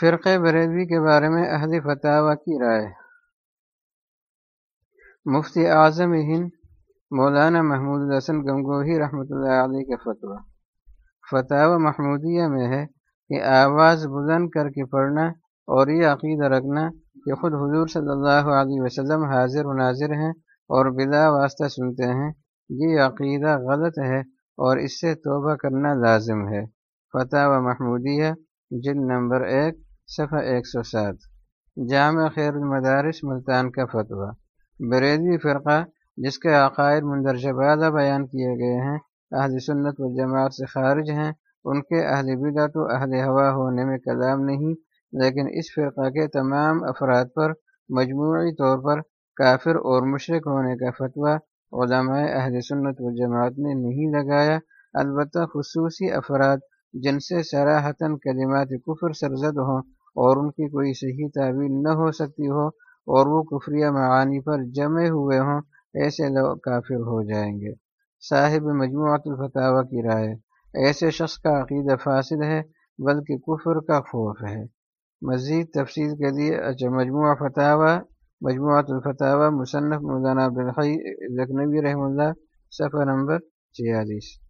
فرق بریدوی کے بارے میں اہل فتح کی رائے۔ مفتی اعظم ہند، مولانا محمود الحسن گنگوہی رحمۃ اللہ علیہ کے فتویٰ۔ فتح و محمودیہ میں ہے کہ آواز بلند کر کے پڑھنا اور یہ عقیدہ رکھنا کہ خود حضور صلی اللہ علیہ وسلم حاضر و ناظر ہیں اور بلا واسطہ سنتے ہیں۔ یہ عقیدہ غلط ہے اور اس سے توبہ کرنا لازم ہے۔ فتح و محمودیہ، جلد نمبر ایک صفحہ ایک سو سات۔ جامع خیر المدارس ملتان کا فتویٰ۔ بریدوی فرقہ، جس کے عقائد مندرجہ بالا بیان کیے گئے ہیں، اہل سنت و جماعت سے خارج ہیں، ان کے اہل بدعت و اہل ہوا ہونے میں کلام نہیں، لیکن اس فرقہ کے تمام افراد پر مجموعی طور پر کافر اور مشرق ہونے کا فتویٰ علماء اہل سنت و جماعت نے نہیں لگایا۔ البتہ خصوصی افراد، جن سے سراہتاً کلمات کفر سرزد ہوں اور ان کی کوئی صحیح تعویل نہ ہو سکتی ہو اور وہ کفریہ معانی پر جمع ہوئے ہوں، ایسے لوگ کافر ہو جائیں گے۔ صاحب مجموعۃ الفتاوہ کی رائے، ایسے شخص کا عقیدہ فاصل ہے، بلکہ کفر کا خوف ہے۔ مزید تفصیل کے لیے اچھا مجموعہ فتح مجموعۃ الفتاوہ مصنف مولانا عبدالحی لکھنوی رحم اللہ، صفحہ نمبر چھیالیس۔